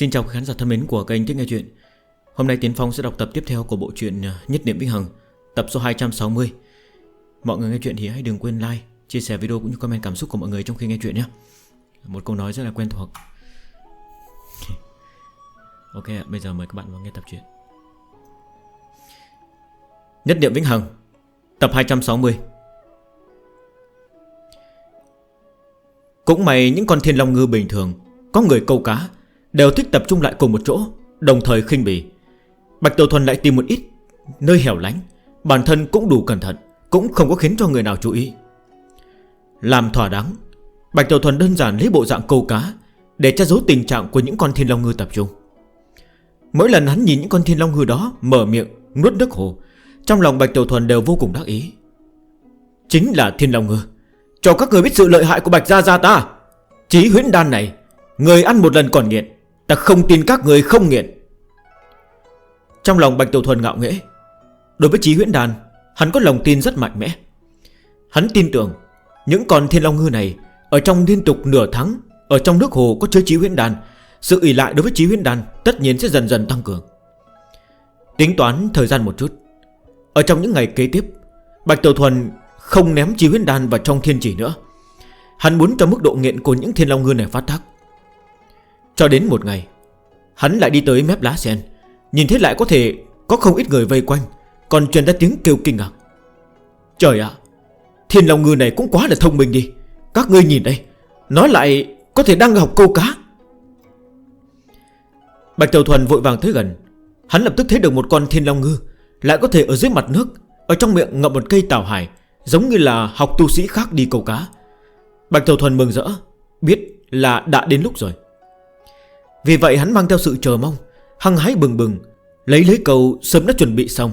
Xin chào khán giả thân mến của kênh Thích Nghe Chuyện. Hôm nay Tiến Phong sẽ đọc tập tiếp theo của bộ truyện à, Nhất Niệm Vĩnh Hằng Tập số 260 Mọi người nghe chuyện thì hãy đừng quên like, chia sẻ video cũng như comment cảm xúc của mọi người trong khi nghe chuyện nhé. Một câu nói rất là quen thuộc. Ok, bây giờ mời các bạn vào nghe tập truyện. Nhất Niệm Vĩnh Hằng Tập 260 Cũng mày những con thiên long ngư bình thường Có người câu cá Đều thích tập trung lại cùng một chỗ Đồng thời khinh bỉ. Bạch Tiểu Thuần lại tìm một ít Nơi hẻo lánh Bản thân cũng đủ cẩn thận Cũng không có khiến cho người nào chú ý. Làm thỏa đáng Bạch Tiểu Thuần đơn giản lấy bộ dạng câu cá Để che giấu tình trạng của những con thiên long ngư tập trung. Mỗi lần hắn nhìn những con thiên long ngư đó Mở miệng, nuốt nước hồ Trong lòng Bạch Tiểu Thuần đều vô cùng đắc ý. Chính là thiên long ngư. Cho các người biết sự lợi hại của Bạch Gia Gia ta. Chí huyễn đan này Người ăn một lần còn nghiện. Ta không tin các người không nghiện. Trong lòng Bạch Tiểu Thuần ngạo nghễ, Đối với trí huyễn đàn Hắn có lòng tin rất mạnh mẽ. Hắn tin tưởng Những con thiên long ngư này Ở trong liên tục nửa tháng, Ở trong nước hồ có chứa trí huyễn đàn Sự ỷ lại đối với trí huyễn đàn Tất nhiên sẽ dần dần tăng cường. Tính toán thời gian một chút, Ở trong những ngày kế tiếp, Bạch Tiểu Thuần không ném trí huyễn đàn vào trong thiên chỉ nữa. Hắn muốn cho mức độ nghiện của những thiên long ngư này phát tác. Cho đến một ngày, Hắn lại đi tới mép lá sen. Nhìn thấy lại có thể có không ít người vây quanh, Còn truyền ra tiếng kêu kinh ngạc. Trời ạ, Thiên lòng ngư này cũng quá là thông minh đi. Các ngươi nhìn đây, nó lại có thể đang học câu cá. Bạch Tiểu Thuần vội vàng tới gần. Hắn lập tức thấy được một con thiên long ngư Lại có thể ở dưới mặt nước, Ở trong miệng ngậm một cây tàu hải, Giống như là học tu sĩ khác đi câu cá. Bạch Tiểu Thuần mừng rỡ, Biết là đã đến lúc rồi. Vì vậy hắn mang theo sự chờ mong Hăng hái bừng bừng Lấy lấy cầu sớm đã chuẩn bị xong.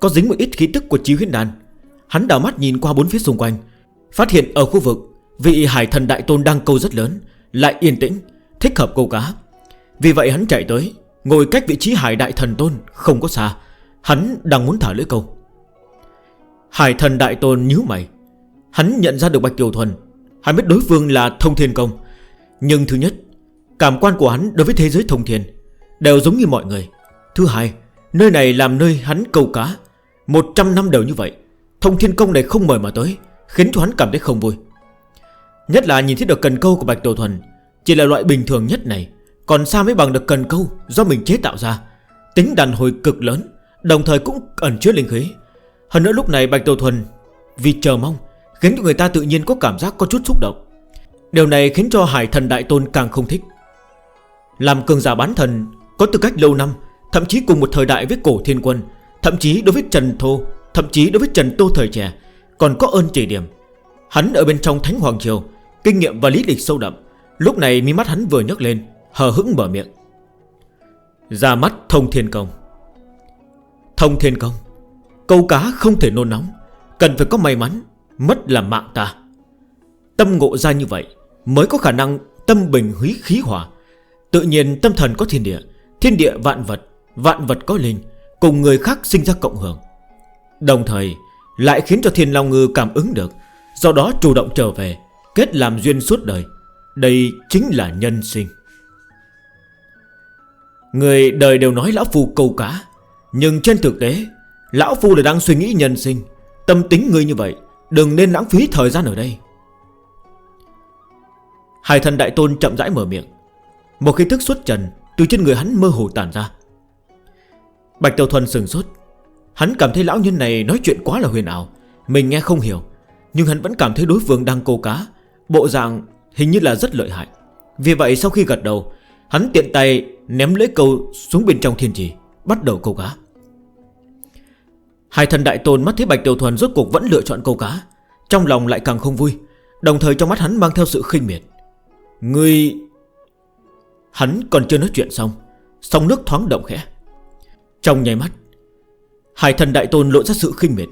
Có dính một ít khí tức của chí huyết đàn Hắn đảo mắt nhìn qua bốn phía xung quanh Phát hiện ở khu vực Vị hải thần đại tôn đang câu rất lớn Lại yên tĩnh, thích hợp câu cá. Vì vậy hắn chạy tới Ngồi cách vị trí hải đại thần tôn không có xa. Hắn đang muốn thả lưỡi câu. Hải thần đại tôn nhíu mày. Hắn nhận ra được Bạch Kiều Thuần. Hắn biết đối phương là thông thiên công. Nhưng thứ nhất Cảm quan của hắn đối với thế giới thông thiên Đều giống như mọi người. Thứ hai, Nơi này làm nơi hắn câu cá. 100 năm đầu như vậy, Thông thiên công này không mời mà tới, Khiến cho hắn cảm thấy không vui. Nhất là nhìn thấy được cần câu của Bạch Tổ Thuần, Chỉ là loại bình thường nhất này, Còn xa mới bằng được cần câu do mình chế tạo ra. Tính đàn hồi cực lớn, Đồng thời cũng ẩn chứa linh khí. Hơn nữa lúc này Bạch Tổ Thuần Vì chờ mong, Khiến cho người ta tự nhiên có cảm giác có chút xúc động. Điều này khiến cho Hải Thần Đại Tôn càng không thích. Làm cường giả bán thần, Có tư cách lâu năm, Thậm chí cùng một thời đại với cổ thiên quân, Thậm chí đối với Trần Thô, Thậm chí đối với Trần Tô thời trẻ, Còn có ơn chỉ điểm. Hắn ở bên trong Thánh Hoàng Triều, Kinh nghiệm và lý lịch sâu đậm, Lúc này mi mắt hắn vừa nhấc lên, Hờ hững mở miệng. Ra mắt thông thiên công. Thông thiên công, Câu cá không thể nôn nóng, Cần phải có may mắn, Mất là mạng ta. Tâm ngộ ra như vậy, Mới có khả năng tâm bình húy khí hỏa Tự nhiên tâm thần có thiên địa Thiên địa vạn vật Vạn vật có linh, Cùng người khác sinh ra cộng hưởng. Đồng thời, lại khiến cho thiên long ngư cảm ứng được, Do đó chủ động trở về, Kết làm duyên suốt đời. Đây chính là nhân sinh. Người đời đều nói lão phu câu cá, Nhưng trên thực tế, Lão phu là đang suy nghĩ nhân sinh. Tâm tính ngươi như vậy, Đừng nên lãng phí thời gian ở đây. Hai thần đại tôn chậm rãi mở miệng. Một khí thức xuất trần, Từ trên người hắn mơ hồ tản ra. Bạch Tiểu Thuần sừng sốt. Hắn cảm thấy lão nhân này nói chuyện quá là huyền ảo. Mình nghe không hiểu, Nhưng hắn vẫn cảm thấy đối phương đang câu cá. Bộ dạng hình như là rất lợi hại. Vì vậy sau khi gật đầu, Hắn tiện tay ném lưỡi câu xuống bên trong thiên trì, Bắt đầu câu cá. Hai thần đại tôn mắt thấy Bạch Tiểu Thuần rốt cuộc vẫn lựa chọn câu cá, Trong lòng lại càng không vui, Đồng thời trong mắt hắn mang theo sự khinh miệt. Người Hắn còn chưa nói chuyện xong Sông nước thoáng động khẽ. Trong nháy mắt Hải thần đại tôn lộ ra sự khinh miệt.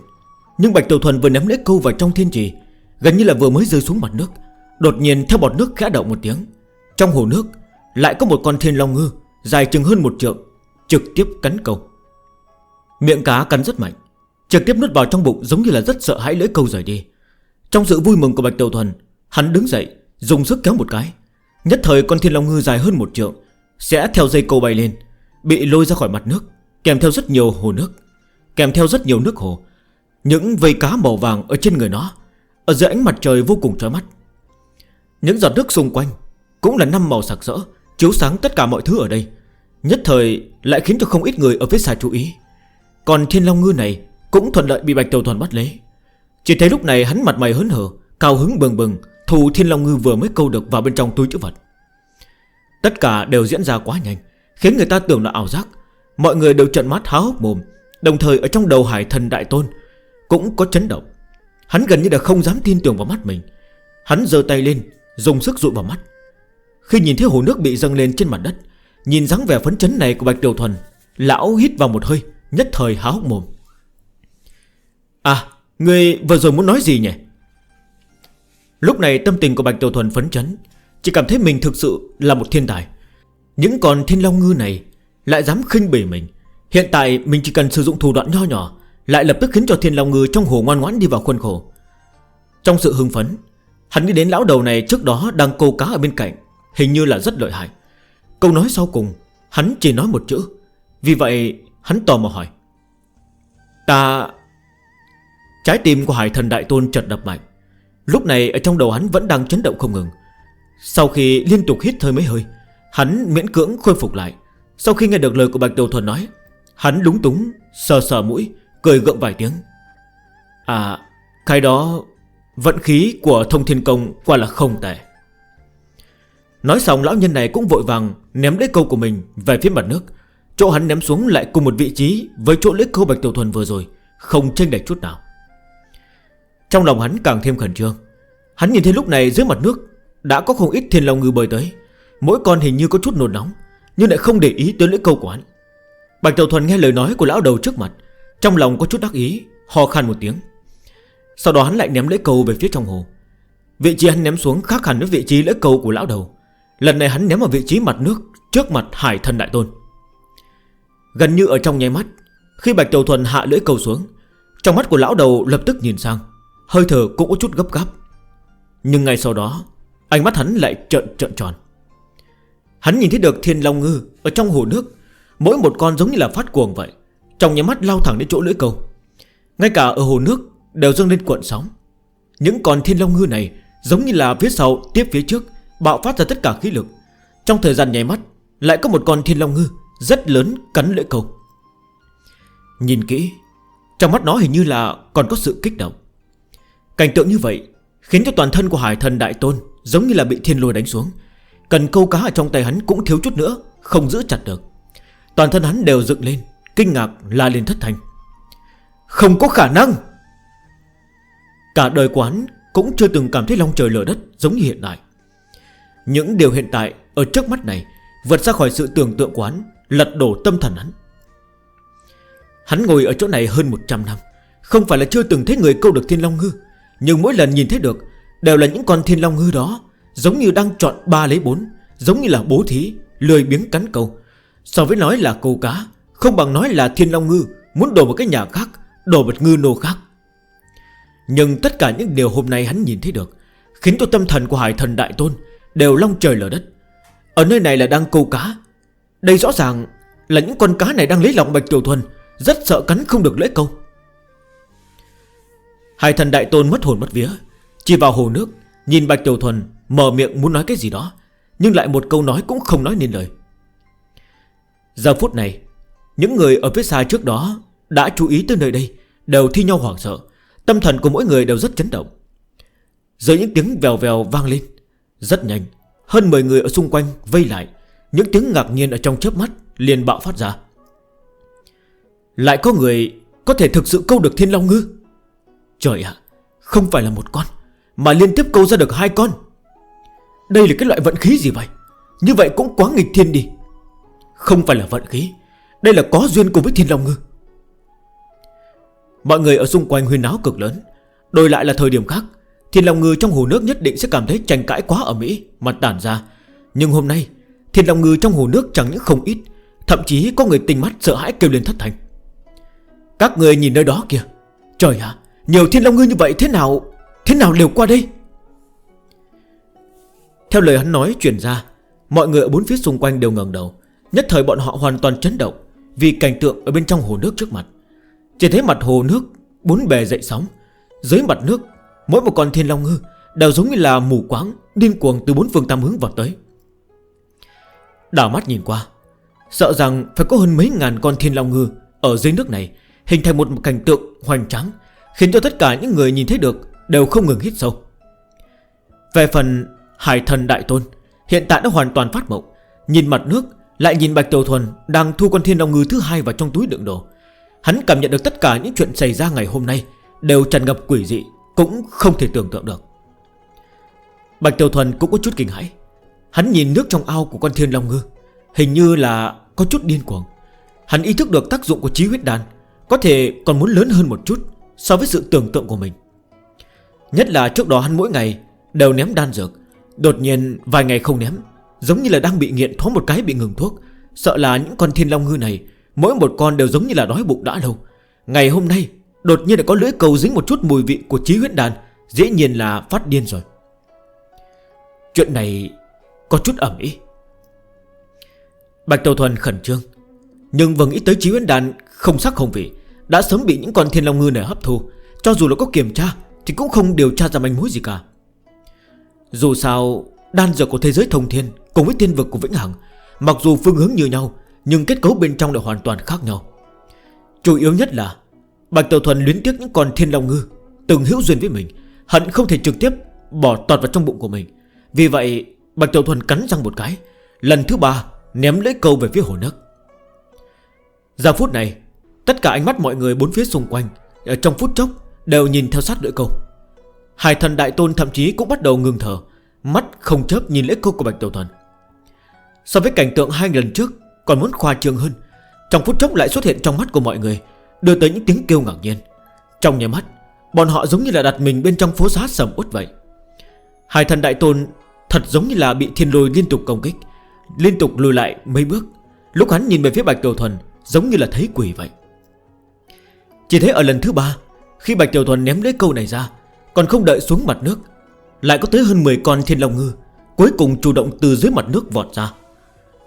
Nhưng Bạch Tiểu Thuần vừa ném lễ câu vào trong thiên trì, Gần như là vừa mới rơi xuống mặt nước. Đột nhiên theo bọt nước khẽ động một tiếng, Trong hồ nước lại có một con thiên long ngư Dài chừng hơn một trượng, Trực tiếp cắn câu. Miệng cá cắn rất mạnh, Trực tiếp nuốt vào trong bụng giống như là rất sợ hãi lưỡi câu rời đi. Trong sự vui mừng của Bạch Tiểu Thuần, Hắn đứng dậy, dùng sức kéo một cái. Nhất thời con thiên long ngư dài hơn một trượng, Sẽ theo dây câu bay lên, Bị lôi ra khỏi mặt nước, Kèm theo rất nhiều hồ nước, Kèm theo rất nhiều nước hồ. Những vây cá màu vàng ở trên người nó, Ở dưới ánh mặt trời vô cùng trói mắt. Những giọt nước xung quanh Cũng là năm màu sạc rỡ Chiếu sáng tất cả mọi thứ ở đây. Nhất thời lại khiến cho không ít người ở phía xa chú ý. Còn thiên long ngư này Cũng thuận lợi bị bạch tiểu thuần bắt lấy. Chỉ thấy lúc này hắn mặt mày hớn hở, Cao hứng bừng bừng Thù Thiên Long Ngư vừa mới câu được vào bên trong túi chữ vật. Tất cả đều diễn ra quá nhanh, Khiến người ta tưởng là ảo giác. Mọi người đều trận mắt há hốc mồm, Đồng thời ở trong đầu hải thần đại tôn Cũng có chấn động. Hắn gần như là không dám tin tưởng vào mắt mình. Hắn dơ tay lên, Dùng sức rụi vào mắt. Khi nhìn thấy hồ nước bị dâng lên trên mặt đất, Nhìn dáng vẻ phấn chấn này của Bạch Điều Thuần, Lão hít vào một hơi, Nhất thời há hốc mồm. À Người vừa rồi muốn nói gì nhỉ? Lúc này tâm tình của Bạch Tiểu Thuần phấn chấn. Chỉ cảm thấy mình thực sự là một thiên tài. Những con thiên long ngư này Lại dám khinh bỉ mình. Hiện tại mình chỉ cần sử dụng thủ đoạn nho nhỏ, Lại lập tức khiến cho thiên long ngư trong hồ ngoan ngoãn đi vào khuôn khổ. Trong sự hưng phấn, Hắn nghĩ đến lão đầu này trước đó đang câu cá ở bên cạnh, Hình như là rất lợi hại. Câu nói sau cùng, Hắn chỉ nói một chữ. Vì vậy, hắn tò mò hỏi. Ta, Trái tim của hải thần đại tôn chợt đập mạnh. Lúc này, ở trong đầu hắn vẫn đang chấn động không ngừng. Sau khi liên tục hít hơi mấy hơi, Hắn miễn cưỡng khôi phục lại. Sau khi nghe được lời của Bạch Đầu Thuần nói, Hắn đúng túng, sờ sờ mũi, Cười gượng vài tiếng. À cái đó, Vận khí của thông thiên công quả là không tệ. Nói xong, lão nhân này cũng vội vàng Ném lấy câu của mình về phía mặt nước. Chỗ hắn ném xuống lại cùng một vị trí Với chỗ lấy câu Bạch Tiểu Thuần vừa rồi, Không chênh đạch chút nào. Trong lòng hắn càng thêm khẩn trương. Hắn nhìn thấy lúc này dưới mặt nước Đã có không ít thiên long ngư bơi tới. Mỗi con hình như có chút nồn nóng, Nhưng lại không để ý tới lưỡi câu của hắn. Bạch Tiểu Thuần nghe lời nói của lão đầu trước mặt, Trong lòng có chút đắc ý Hò khan một tiếng. Sau đó hắn lại ném lưỡi câu về phía trong hồ. Vị trí hắn ném xuống khác hẳn với vị trí lưỡi câu của lão đầu. Lần này hắn ném vào vị trí mặt nước Trước mặt hải thần đại tôn. Gần như ở trong nháy mắt, Khi Bạch Tiểu Thuần hạ lưỡi câu xuống, Trong mắt của lão đầu lập tức nhìn sang. Hơi thở cũng có chút gấp gáp. Nhưng ngay sau đó, Ánh mắt hắn lại trợn trợn tròn. Hắn nhìn thấy được thiên long ngư Ở trong hồ nước, Mỗi một con giống như là phát cuồng vậy, Trong nhà mắt lao thẳng đến chỗ lưỡi câu Ngay cả ở hồ nước đều dâng lên cuộn sóng. Những con thiên long ngư này Giống như là phía sau tiếp phía trước, Bạo phát ra tất cả khí lực. Trong thời gian nhảy mắt, Lại có một con thiên long ngư Rất lớn cắn lưỡi câu Nhìn kỹ, Trong mắt nó hình như là còn có sự kích động. Cảnh tượng như vậy Khiến cho toàn thân của hải thần đại tôn Giống như là bị thiên lôi đánh xuống. Cần câu cá ở trong tay hắn cũng thiếu chút nữa, Không giữ chặt được. Toàn thân hắn đều dựng lên, Kinh ngạc la lên thất thành Không có khả năng! Cả đời quán cũng chưa từng cảm thấy long trời lở đất giống như hiện tại. Những điều hiện tại ở trước mắt này Vượt ra khỏi sự tưởng tượng quán Lật đổ tâm thần hắn. Hắn ngồi ở chỗ này hơn 100 năm, Không phải là chưa từng thấy người câu được thiên long ngư. Nhưng mỗi lần nhìn thấy được Đều là những con thiên long ngư đó Giống như đang chọn ba lấy bốn Giống như là bố thí, lười biếng cắn câu So với nói là câu cá Không bằng nói là thiên long ngư Muốn đổ một cái nhà khác, đổ một ngư nô khác. Nhưng tất cả những điều hôm nay hắn nhìn thấy được Khiến cho tâm thần của hải thần đại tôn Đều long trời lở đất. Ở nơi này là đang câu cá. Đây rõ ràng là những con cá này đang lấy lòng Bạch Tiểu Thuần Rất sợ cắn không được lưỡi câu. Hai thần đại tôn mất hồn mất vía. Chỉ vào hồ nước, Nhìn Bạch Tiểu Thuần mở miệng muốn nói cái gì đó, Nhưng lại một câu nói cũng không nói nên lời. Giờ phút này, Những người ở phía xa trước đó Đã chú ý tới nơi đây, Đều thi nhau hoảng sợ. Tâm thần của mỗi người đều rất chấn động. Dưới những tiếng vèo vèo vang lên, Rất nhanh, Hơn 10 người ở xung quanh vây lại. Những tiếng ngạc nhiên ở trong chớp mắt liền bạo phát ra. Lại có người có thể thực sự câu được thiên long ngư Trời ạ, Không phải là một con, Mà liên tiếp câu ra được hai con. Đây là cái loại vận khí gì vậy? Như vậy cũng quá nghịch thiên đi. Không phải là vận khí, Đây là có duyên cùng với thiên long ngư. Mọi người ở xung quanh huyên náo cực lớn. Đổi lại là thời điểm khác, Thiên Long Ngư trong hồ nước nhất định sẽ cảm thấy tranh cãi quá ở Mỹ Mà tản ra. Nhưng hôm nay, Thiên Long Ngư trong hồ nước chẳng những không ít, Thậm chí có người tình mắt sợ hãi kêu lên thất thành Các người nhìn nơi đó kìa. Trời ạ nhiều thiên long ngư như vậy thế nào? Thế nào đều qua đây? Theo lời hắn nói truyền ra, Mọi người ở bốn phía xung quanh đều ngẩng đầu. Nhất thời bọn họ hoàn toàn chấn động Vì cảnh tượng ở bên trong hồ nước trước mặt. Chỉ thấy mặt hồ nước, Bốn bề dậy sóng. Dưới mặt nước, Mỗi một con thiên long ngư Đều giống như là mù quáng, Điên cuồng từ bốn phương tam hướng vào tới. Đảo mắt nhìn qua, Sợ rằng phải có hơn mấy ngàn con thiên long ngư Ở dưới nước này Hình thành một cảnh tượng hoành tráng Khiến cho tất cả những người nhìn thấy được Đều không ngừng hít sâu. Về phần hải thần đại tôn, Hiện tại đã hoàn toàn phát mộng, Nhìn mặt nước, lại nhìn Bạch Tiểu Thuần Đang thu con thiên đồng ngư thứ hai vào trong túi đựng đồ. Hắn cảm nhận được tất cả những chuyện xảy ra ngày hôm nay Đều tràn ngập quỷ dị, Cũng không thể tưởng tượng được. Bạch Tiểu Thuần cũng có chút kinh hãi. Hắn nhìn nước trong ao của con thiên long ngư, Hình như là có chút điên cuồng. Hắn ý thức được tác dụng của trí huyết đàn Có thể còn muốn lớn hơn một chút. So với sự tưởng tượng của mình. Nhất là trước đó hắn mỗi ngày Đều ném đan dược, Đột nhiên vài ngày không ném, Giống như là đang bị nghiện thoáng một cái bị ngừng thuốc. Sợ là những con thiên long ngư này, Mỗi một con đều giống như là đói bụng đã lâu. Ngày hôm nay, đột nhiên lại có lưỡi cầu dính một chút mùi vị của trí huyết đan dễ nhiên là phát điên rồi. Chuyện này có chút ẩm ý. Bạch Tàu Thuần khẩn trương, Nhưng vừa nghĩ tới trí huyết đan không sắc không vị đã sớm bị những con thiên long ngư này hấp thu. Cho dù là có kiểm tra, Thì cũng không điều tra ra manh mối gì cả. Dù sao, Đan dược của thế giới thông thiên Cùng với thiên vực của Vĩnh Hằng, Mặc dù phương hướng như nhau, Nhưng kết cấu bên trong lại hoàn toàn khác nhau. Chủ yếu nhất là, Bạch Tiểu Thuần luyến tiếc những con thiên long ngư Từng hữu duyên với mình, Hận không thể trực tiếp bỏ tọt vào trong bụng của mình. Vì vậy, Bạch Tiểu Thuần cắn răng một cái, Lần thứ ba ném lấy câu về phía hồ nước. Giờ phút này Tất cả ánh mắt mọi người bốn phía xung quanh ở Trong phút chốc đều nhìn theo sát lưỡi câu Hải thần đại tôn thậm chí cũng bắt đầu ngừng thở, Mắt không chớp nhìn lễ câu của Bạch Tiểu Thần. So với cảnh tượng hai lần trước, Còn muốn khoa trương hơn, Trong phút chốc lại xuất hiện trong mắt của mọi người, Đưa tới những tiếng kêu ngạc nhiên. Trong nhà mắt, Bọn họ giống như là đặt mình bên trong phố xá sầm út vậy. Hải thần đại tôn Thật giống như là bị thiên lôi liên tục công kích, Liên tục lùi lại mấy bước. Lúc hắn nhìn về phía Bạch Tiểu Thuần Giống như là thấy quỷ vậy. Chỉ thế ở lần thứ ba, Khi Bạch Tiểu Thuần ném lấy câu này ra, Còn không đợi xuống mặt nước, Lại có tới hơn 10 con thiên long ngư Cuối cùng chủ động từ dưới mặt nước vọt ra.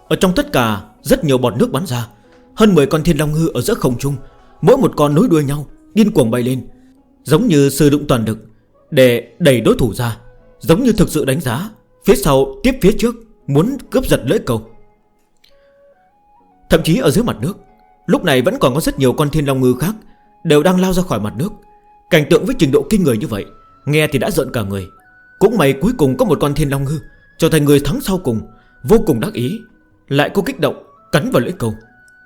Ở trong tất cả, rất nhiều bọt nước bắn ra, Hơn 10 con thiên long ngư ở giữa không trung, Mỗi một con nối đuôi nhau, Điên cuồng bay lên, Giống như sử dụng toàn lực Để đẩy đối thủ ra, Giống như thực sự đánh giá Phía sau tiếp phía trước Muốn cướp giật lưỡi cầu. Thậm chí ở dưới mặt nước, Lúc này vẫn còn có rất nhiều con thiên long ngư khác Đều đang lao ra khỏi mặt nước. Cảnh tượng với trình độ kinh người như vậy, Nghe thì đã giận cả người. Cũng may cuối cùng có một con thiên long hư, Trở thành người thắng sau cùng, Vô cùng đắc ý, Lại có kích động, cắn vào lưỡi câu.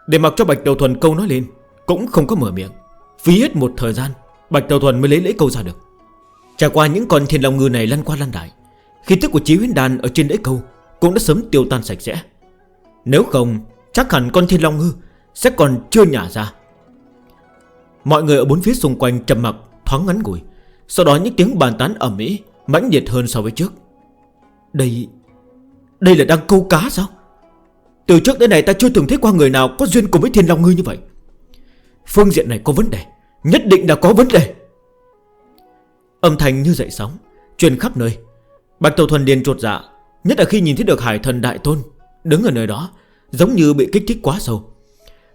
Để mặc cho Bạch Đầu Thuần câu nói lên, Cũng không có mở miệng. Phí hết một thời gian, Bạch Đầu Thuần mới lấy lưỡi câu ra được. Trải qua những con thiên long ngư này lăn qua lăn đại Khi tức của chí huyến đàn ở trên lưỡi câu Cũng đã sớm tiêu tan sạch sẽ. Nếu không, chắc hẳn con thiên long ngư Sẽ còn chưa nhả ra. Mọi người ở bốn phía xung quanh trầm mặt Thoáng ngắn ngủi. Sau đó những tiếng bàn tán ẩm mỹ Mãnh nhiệt hơn so với trước. Đây Đây là đang câu cá sao? Từ trước đến nay ta chưa từng thấy qua người nào Có duyên cùng với thiên long ngư như vậy. Phương diện này có vấn đề, Nhất định là có vấn đề. Âm thanh như dậy sóng, Truyền khắp nơi. Bạch Tàu Thuần liền trột dạ Nhất là khi nhìn thấy được hải thần đại tôn Đứng ở nơi đó, Giống như bị kích thích quá sâu.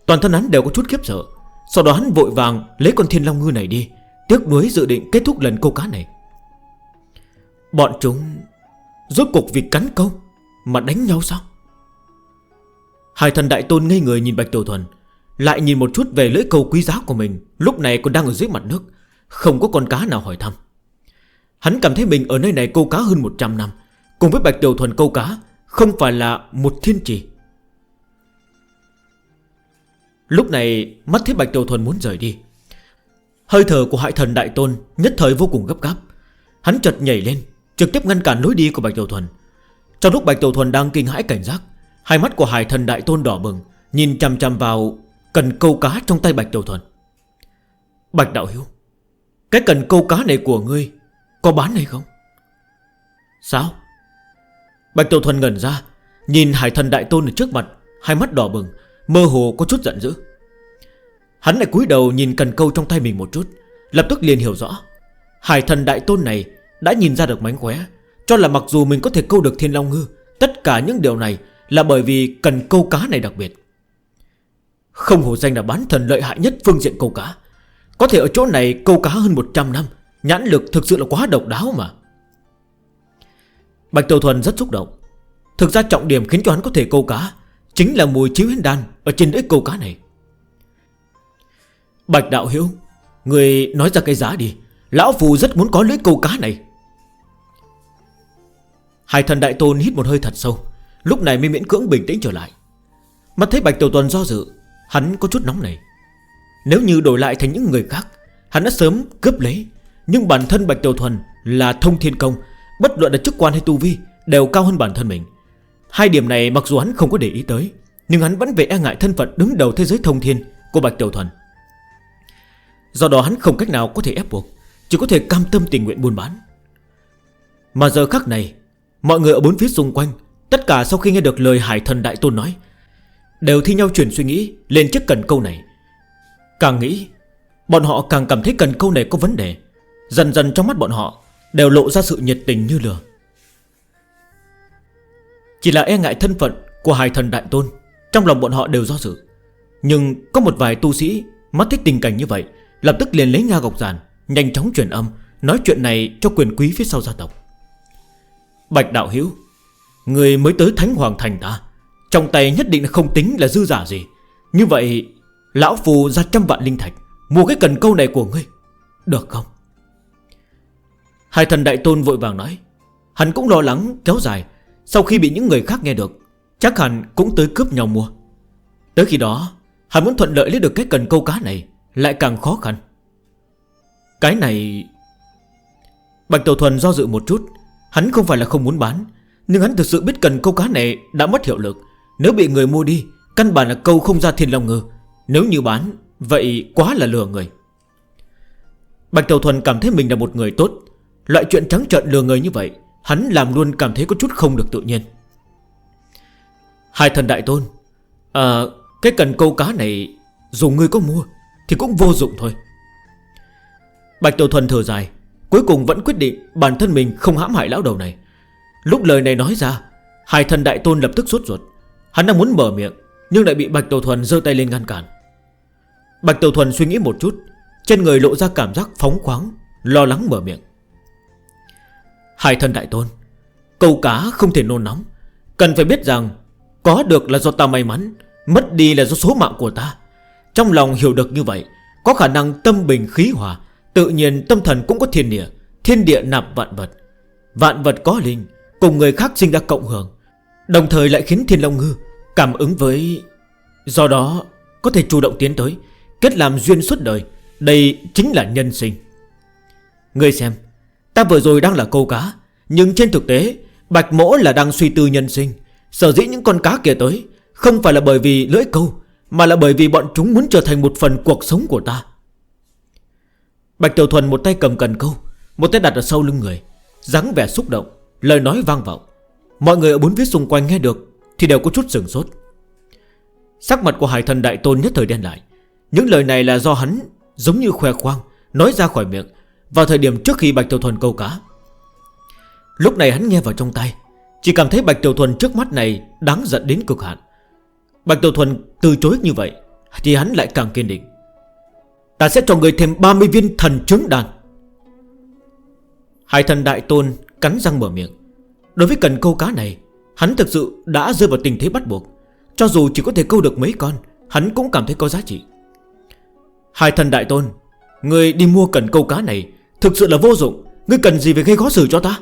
Toàn thân hắn đều có chút khiếp sợ. Sau đó hắn vội vàng lấy con thiên long ngư này đi, Tiếc nuối dự định kết thúc lần câu cá này. Bọn chúng Rốt cuộc vì cắn câu Mà đánh nhau sao? Hai thần đại tôn ngây người nhìn Bạch Tiểu Thuần, Lại nhìn một chút về lưỡi câu quý giá của mình, Lúc này còn đang ở dưới mặt nước, Không có con cá nào hỏi thăm. Hắn cảm thấy mình ở nơi này câu cá hơn 100 năm, Cùng với Bạch Tiểu Thuần câu cá Không phải là một thiên trì. Lúc này, mắt thiết Bạch Tiểu Thuần muốn rời đi. Hơi thở của hại thần Đại Tôn Nhất thời vô cùng gấp gáp. Hắn chợt nhảy lên, Trực tiếp ngăn cản lối đi của Bạch Tiểu Thuần. Trong lúc Bạch Tiểu Thuần đang kinh hãi cảnh giác, Hai mắt của hải thần Đại Tôn đỏ bừng, Nhìn chằm chằm vào cần câu cá trong tay Bạch Tiểu Thuần. Bạch Đạo Hiếu, Cái cần câu cá này của ngươi Có bán hay không? Sao? Bạch Tiểu Thuần ngẩn ra, Nhìn hải thần Đại Tôn ở trước mặt, Hai mắt đỏ bừng Mơ hồ có chút giận dữ. Hắn lại cúi đầu nhìn cần câu trong tay mình một chút, Lập tức liền hiểu rõ. Hải thần đại tôn này đã nhìn ra được mánh khóe, Cho là mặc dù mình có thể câu được thiên long ngư, Tất cả những điều này là bởi vì cần câu cá này đặc biệt. Không hổ danh là bán thần lợi hại nhất phương diện câu cá. Có thể ở chỗ này câu cá hơn 100 năm, Nhãn lực thực sự là quá độc đáo mà. Bạch Tiểu Thuần rất xúc động. Thực ra trọng điểm khiến cho hắn có thể câu cá Chính là mùi chiếu huyến đan Ở trên đế câu cá này. Bạch đạo hiếu, Người nói ra cái giá đi. Lão Phù rất muốn có lưới câu cá này. Hai thần đại tôn hít một hơi thật sâu. Lúc này mới miễn cưỡng bình tĩnh trở lại. Mặt thấy Bạch Tiểu Tuần do dự, Hắn có chút nóng này Nếu như đổi lại thành những người khác, Hắn đã sớm cướp lấy. Nhưng bản thân Bạch Tiểu Thuần là thông thiên công, Bất luận là chức quan hay tu vi, Đều cao hơn bản thân mình. Hai điểm này mặc dù hắn không có để ý tới, Nhưng hắn vẫn về e ngại thân phận đứng đầu thế giới thông thiên Của Bạch Tiểu Thuần Do đó hắn không cách nào có thể ép buộc, Chỉ có thể cam tâm tình nguyện buôn bán. Mà giờ khắc này, Mọi người ở bốn phía xung quanh, Tất cả sau khi nghe được lời Hải Thần Đại Tôn nói, Đều thi nhau chuyển suy nghĩ Lên chiếc cần câu này. Càng nghĩ, Bọn họ càng cảm thấy cần câu này có vấn đề. Dần dần trong mắt bọn họ Đều lộ ra sự nhiệt tình như lửa. Chỉ là e ngại thân phận của hai thần đại tôn, Trong lòng bọn họ đều do dự. Nhưng có một vài tu sĩ Mắt thích tình cảnh như vậy, Lập tức liền lấy Nga Ngọc Giản Nhanh chóng truyền âm, Nói chuyện này cho quyền quý phía sau gia tộc. Bạch Đạo Hiếu Người mới tới Thánh Hoàng Thành ta, Trong tay nhất định không tính là dư giả gì. Như vậy, Lão Phù ra trăm vạn linh thạch, Mua cái cần câu này của ngươi, Được không? Hai thần đại tôn vội vàng nói, Hắn cũng lo lắng kéo dài sau khi bị những người khác nghe được, Chắc hẳn cũng tới cướp nhau mua. Tới khi đó Hắn muốn thuận lợi lấy được cái cần câu cá này, Lại càng khó khăn. Cái này, Bạch Tiểu Thuần do dự một chút. Hắn không phải là không muốn bán, Nhưng hắn thực sự biết cần câu cá này đã mất hiệu lực. Nếu bị người mua đi, Căn bản là câu không ra thiên long ngư. Nếu như bán, Vậy quá là lừa người. Bạch Tiểu Thuần cảm thấy mình là một người tốt. Loại chuyện trắng trợn lừa người như vậy Hắn làm luôn cảm thấy có chút không được tự nhiên. Hai thần đại tôn À cái cần câu cá này Dù ngươi có mua Thì cũng vô dụng thôi. Bạch Tiểu Thuần thở dài, Cuối cùng vẫn quyết định bản thân mình không hãm hại lão đầu này. Lúc lời này nói ra, Hai thần đại tôn lập tức sốt ruột. Hắn đang muốn mở miệng, Nhưng lại bị Bạch Tiểu Thuần dơ tay lên ngăn cản. Bạch Tiểu Thuần suy nghĩ một chút, Trên người lộ ra cảm giác phóng khoáng, Lo lắng mở miệng hai thân đại tôn, Câu cá không thể nôn nóng. Cần phải biết rằng, Có được là do ta may mắn, Mất đi là do số mạng của ta. Trong lòng hiểu được như vậy, Có khả năng tâm bình khí hòa, Tự nhiên tâm thần cũng có thiên địa Thiên địa nạp vạn vật. Vạn vật có linh, Cùng người khác sinh ra cộng hưởng, Đồng thời lại khiến thiên long ngư Cảm ứng với. Do đó, có thể chủ động tiến tới, Kết làm duyên suốt đời, Đây chính là nhân sinh. Người xem Ta vừa rồi đang là câu cá, Nhưng trên thực tế, Bạch mỗ là đang suy tư nhân sinh, Sở dĩ những con cá kia tới Không phải là bởi vì lưỡi câu, Mà là bởi vì bọn chúng muốn trở thành một phần cuộc sống của ta. Bạch Tiểu Thuần một tay cầm cần câu, Một tay đặt ở sau lưng người, dáng vẻ xúc động, Lời nói vang vọng. Mọi người ở bốn phía xung quanh nghe được Thì đều có chút sửng sốt. Sắc mặt của hải thần đại tôn nhất thời đen lại, Những lời này là do hắn, giống như khoe khoang, Nói ra khỏi miệng vào thời điểm trước khi Bạch Tiểu Thuần câu cá. Lúc này hắn nghe vào trong tay Chỉ cảm thấy Bạch Tiểu Thuần trước mắt này Đáng giận đến cực hạn. Bạch Tiểu Thuần từ chối như vậy, Thì hắn lại càng kiên định. Ta sẽ cho người thêm 30 viên thần trứng đàn Hai thần đại tôn cắn răng mở miệng. Đối với cần câu cá này, Hắn thực sự đã rơi vào tình thế bắt buộc. Cho dù chỉ có thể câu được mấy con, Hắn cũng cảm thấy có giá trị. Hai thần đại tôn, Người đi mua cần câu cá này Thực sự là vô dụng. Ngươi cần gì phải gây khó xử cho ta?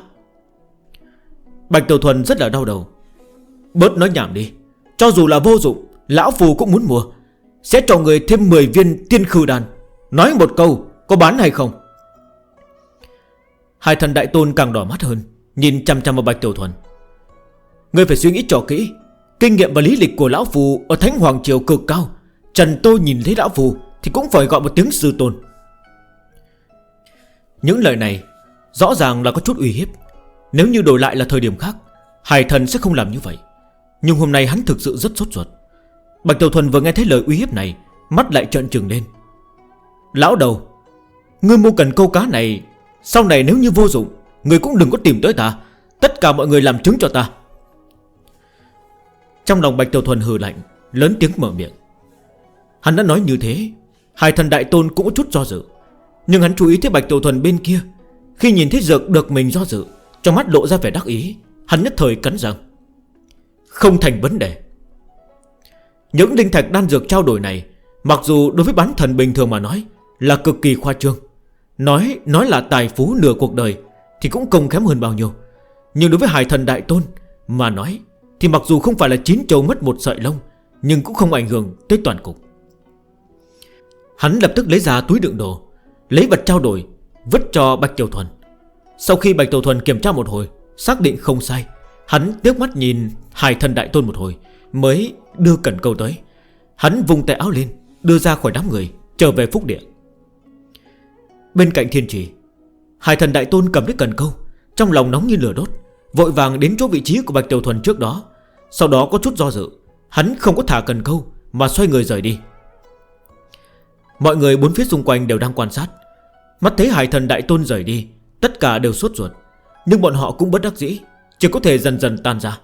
Bạch Tiểu Thuần rất là đau đầu. Bớt nói nhảm đi. Cho dù là vô dụng, Lão Phù cũng muốn mua. Sẽ cho người thêm 10 viên tiên khư đàn Nói một câu, Có bán hay không? Hai thần đại tôn càng đỏ mắt hơn, Nhìn chăm chăm vào Bạch Tiểu Thuần. Ngươi phải suy nghĩ cho kỹ. Kinh nghiệm và lý lịch của Lão Phù Ở Thánh Hoàng Triều cực cao. Trần Tô nhìn thấy Lão Phù Thì cũng phải gọi một tiếng sư tôn. Những lời này Rõ ràng là có chút uy hiếp. Nếu như đổi lại là thời điểm khác, Hải thần sẽ không làm như vậy. Nhưng hôm nay hắn thực sự rất sốt ruột. Bạch Tiểu Thuần vừa nghe thấy lời uy hiếp này, Mắt lại trợn trừng lên. Lão đầu, Ngươi mua cần câu cá này, Sau này nếu như vô dụng, Ngươi cũng đừng có tìm tới ta. Tất cả mọi người làm chứng cho ta. Trong lòng Bạch Tiểu Thuần hừ lạnh, Lớn tiếng mở miệng. Hắn đã nói như thế, Hải thần đại tôn cũng có chút do dự. Nhưng hắn chú ý thấy Bạch Tiểu Thuần bên kia. Khi nhìn thấy dược được mình do dự, Trong mắt lộ ra vẻ đắc ý, Hắn nhất thời cắn răng. Không thành vấn đề. Những linh thạch đan dược trao đổi này, Mặc dù đối với bán thần bình thường mà nói Là cực kỳ khoa trương, Nói nói là tài phú nửa cuộc đời Thì cũng không khém hơn bao nhiêu. Nhưng đối với hải thần đại tôn Mà nói thì mặc dù không phải là chín châu mất một sợi lông, Nhưng cũng không ảnh hưởng tới toàn cục. Hắn lập tức lấy ra túi đựng đồ Lấy vật trao đổi, Vứt cho Bạch Tiểu Thuần. Sau khi Bạch Tiểu Thuần kiểm tra một hồi, Xác định không sai, Hắn tiếc mắt nhìn hài thần đại tôn một hồi, Mới đưa cần câu tới. Hắn vùng tay áo lên, Đưa ra khỏi đám người, Trở về phúc địa. Bên cạnh thiên trì Hải thần đại tôn cầm lấy cần câu, Trong lòng nóng như lửa đốt, Vội vàng đến chỗ vị trí của Bạch Tiểu Thuần trước đó. Sau đó có chút do dự, Hắn không có thả cần câu Mà xoay người rời đi. Mọi người bốn phía xung quanh đều đang quan sát. Mắt thấy hải thần đại tôn rời đi, Tất cả đều sốt ruột. Nhưng bọn họ cũng bất đắc dĩ, Chỉ có thể dần dần tan ra.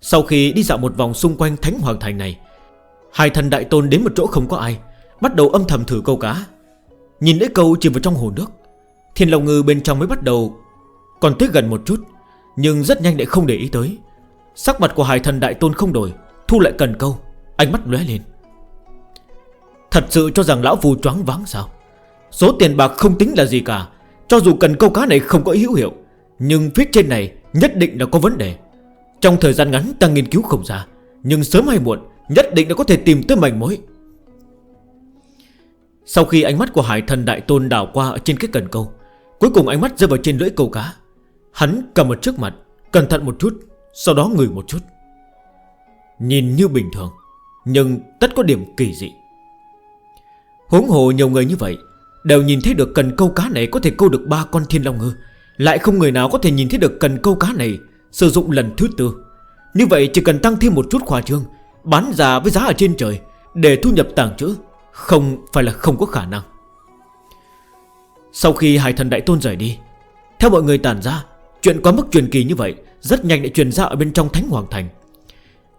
Sau khi đi dạo một vòng xung quanh thánh hoàng thành này, Hải thần đại tôn đến một chỗ không có ai, Bắt đầu âm thầm thử câu cá. Nhìn lấy câu chìm vào trong hồ nước, Thiên lồng ngư bên trong mới bắt đầu Còn tới gần một chút, Nhưng rất nhanh lại không để ý tới. Sắc mặt của hải thần đại tôn không đổi, Thu lại cần câu, Ánh mắt lé lên. Thật sự cho rằng lão phù choáng váng sao? Số tiền bạc không tính là gì cả. Cho dù cần câu cá này không có hữu hiệu, Nhưng phía trên này nhất định là có vấn đề. Trong thời gian ngắn ta nghiên cứu không ra, Nhưng sớm hay muộn Nhất định là có thể tìm tới mảnh mối. Sau khi ánh mắt của hải thần đại tôn đảo qua ở Trên cái cần câu, Cuối cùng ánh mắt rơi vào trên lưỡi câu cá. Hắn cầm ở trước mặt, Cẩn thận một chút, Sau đó ngửi một chút. Nhìn như bình thường, Nhưng tất có điểm kỳ dị. Huống hồ nhiều người như vậy, Đều nhìn thấy được cần câu cá này có thể câu được ba con thiên long ngư Lại không người nào có thể nhìn thấy được cần câu cá này Sử dụng lần thứ tư. Như vậy chỉ cần tăng thêm một chút khoa trương, Bán ra với giá ở trên trời Để thu nhập tàng trữ, Không phải là không có khả năng. Sau khi hai thần đại tôn rời đi, Theo mọi người tản ra, Chuyện quá mức truyền kỳ như vậy Rất nhanh lại truyền ra ở bên trong Thánh Hoàng Thành.